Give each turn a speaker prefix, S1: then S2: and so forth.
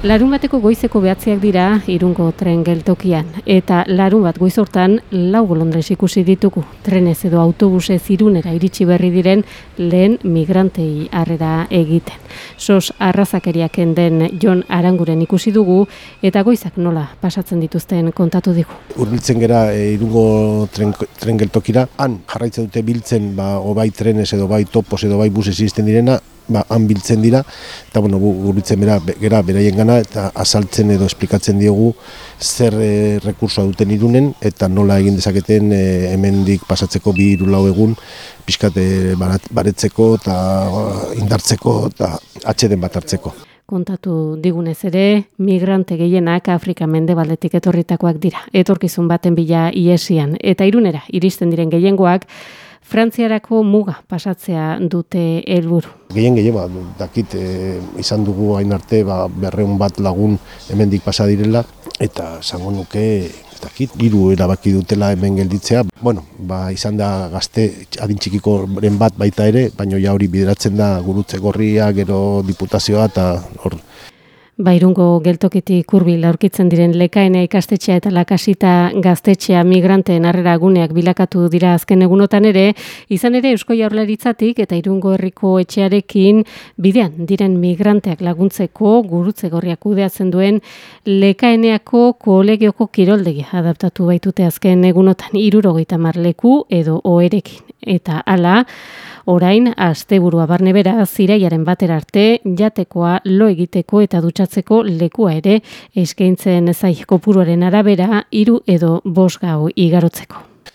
S1: Larun bateko goizeko behatziak dira irungo tren geltokian. Eta larun bat goizortan lau bolondrez ikusi ditugu. Trenez edo autobuse irunera iritsi berri diren lehen migrantei harrera egiten. Sos arrazakeriak den Jon Aranguren ikusi dugu eta goizak nola pasatzen dituzten kontatu digu.
S2: Urbiltzen gera e, irungo tren, tren geltokira, han jarraitzen dute biltzen ba, o bai trenez edo bai topos edo bai bus izisten direna, ba, han biltzen dira, eta bueno, gurbitzen bera, gera beraien gana, eta azaltzen edo esplikatzen diogu zer e, rekursoa duten irunen, eta nola egin dezaketen e, hemendik pasatzeko bi irulau egun, pixkat e, baretzeko eta indartzeko eta atxeden bat hartzeko.
S1: Kontatu digunez ere, migrante gehienak Afrika mendebaldetik etorritakoak dira. Etorkizun baten bila iesian. Eta irunera, iristen diren gehiengoak, Frantziarako muga pasatzea dute helburu.
S2: Gehien gehien ba, dakit e, izan dugu hain arte ba, berreun bat lagun hemendik pasa direla eta zango nuke dakit, giru erabaki dutela hemen gelditzea. Bueno, ba, izan da gazte adintxikiko bat baita ere, baina ja hori bideratzen da gurutze gorria, gero diputazioa eta hor
S1: Bairungo geltokitik kurbil aurkitzen diren lekaena ikastetxea eta lakasita gaztetxea migranteen harrera guneak bilakatu dira azken egunotan ere, izan ere Eusko Jaurlaritzatik eta Irungo herriko etxearekin bidean diren migranteak laguntzeko gurutze gorriak kudeatzen duen lekaeneako kolegioko kiroldegi adaptatu baitute azken egunotan irurogeita marleku edo oerekin. Eta hala, orain, asteburua barne bera, ziraiaren batera arte, jatekoa lo egiteko eta dutxatzeko lekua ere, eskaintzen zai kopuruaren arabera, hiru edo bos gau igarotzeko.